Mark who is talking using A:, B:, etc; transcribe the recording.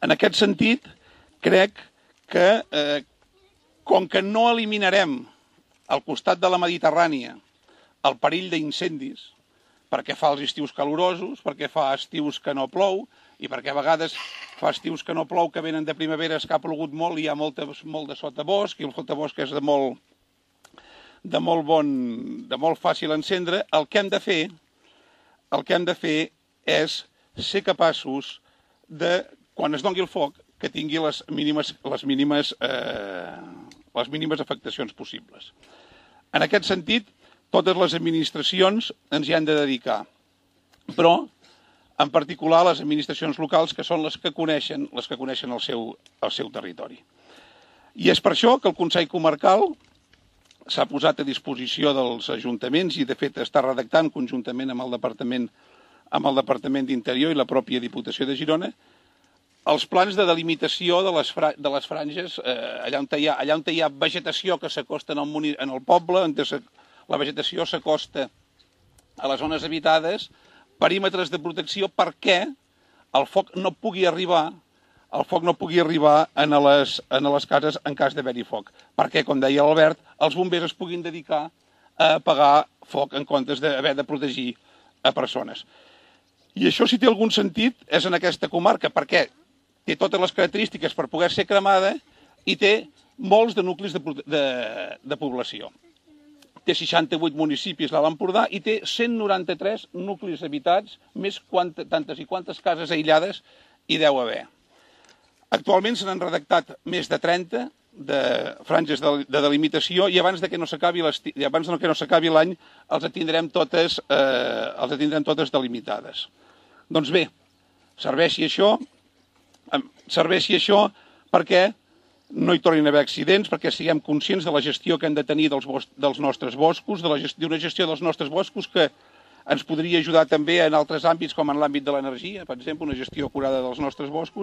A: En aquest sentit, crec que, eh, com que no eliminarem al costat de la Mediterrània el perill d'incendis, perquè fa els estius calorosos, perquè fa estius que no plou, i perquè a vegades fa estius que no plou, que venen de primaveres que ha plogut molt i hi ha molta, molt de sotabosc, i el sotabosc és de molt, de molt bon, de molt fàcil encendre, el que hem de fer, el que hem de fer és ser capaços de, quan es dongui el foc, que tingui les mínimes, les mínimes, eh, les mínimes afectacions possibles. En aquest sentit, totes les administracions ens hi han de dedicar, però en particular les administracions locals, que són les que coneixen, les que coneixen el, seu, el seu territori. I és per això que el Consell Comarcal s'ha posat a disposició dels ajuntaments i, de fet, està redactant conjuntament amb el Departament amb el Departament d'Interior i la pròpia Diputació de Girona els plans de delimitació de les, fra de les franges, eh, allà, on hi ha, allà on hi ha vegetació que s'acosta en, el en el poble, on la vegetació s'acosta a les zones habitades, perímetres de protecció perquè el foc no pugui arribar el foc no pugui arribar en les, en les cases en cas d'haver-hi foc. Perquè, com deia l'Albert, els bombers es puguin dedicar a apagar foc en comptes d'haver de protegir a persones. I això, si té algun sentit, és en aquesta comarca, perquè té totes les característiques per poder ser cremada i té molts de nuclis de, de, de població. Té 68 municipis a l'Empordà i té 193 nuclis habitats, més quant, tantes i quantes cases aïllades hi deu haver. Actualment se n'han redactat més de 30 de franges de, de delimitació i abans de que no s'acabi abans de que no s'acabi l'any els tindrem totes eh, els tindrem totes delimitades. Doncs bé, serveixi això serveixi això perquè no hi tornin a haver accidents, perquè siguem conscients de la gestió que hem de tenir dels, dels nostres boscos, d'una gestió, gestió dels nostres boscos que ens podria ajudar també en altres àmbits com en l'àmbit de l'energia, per exemple, una gestió acurada dels nostres boscos,